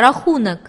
рахунок.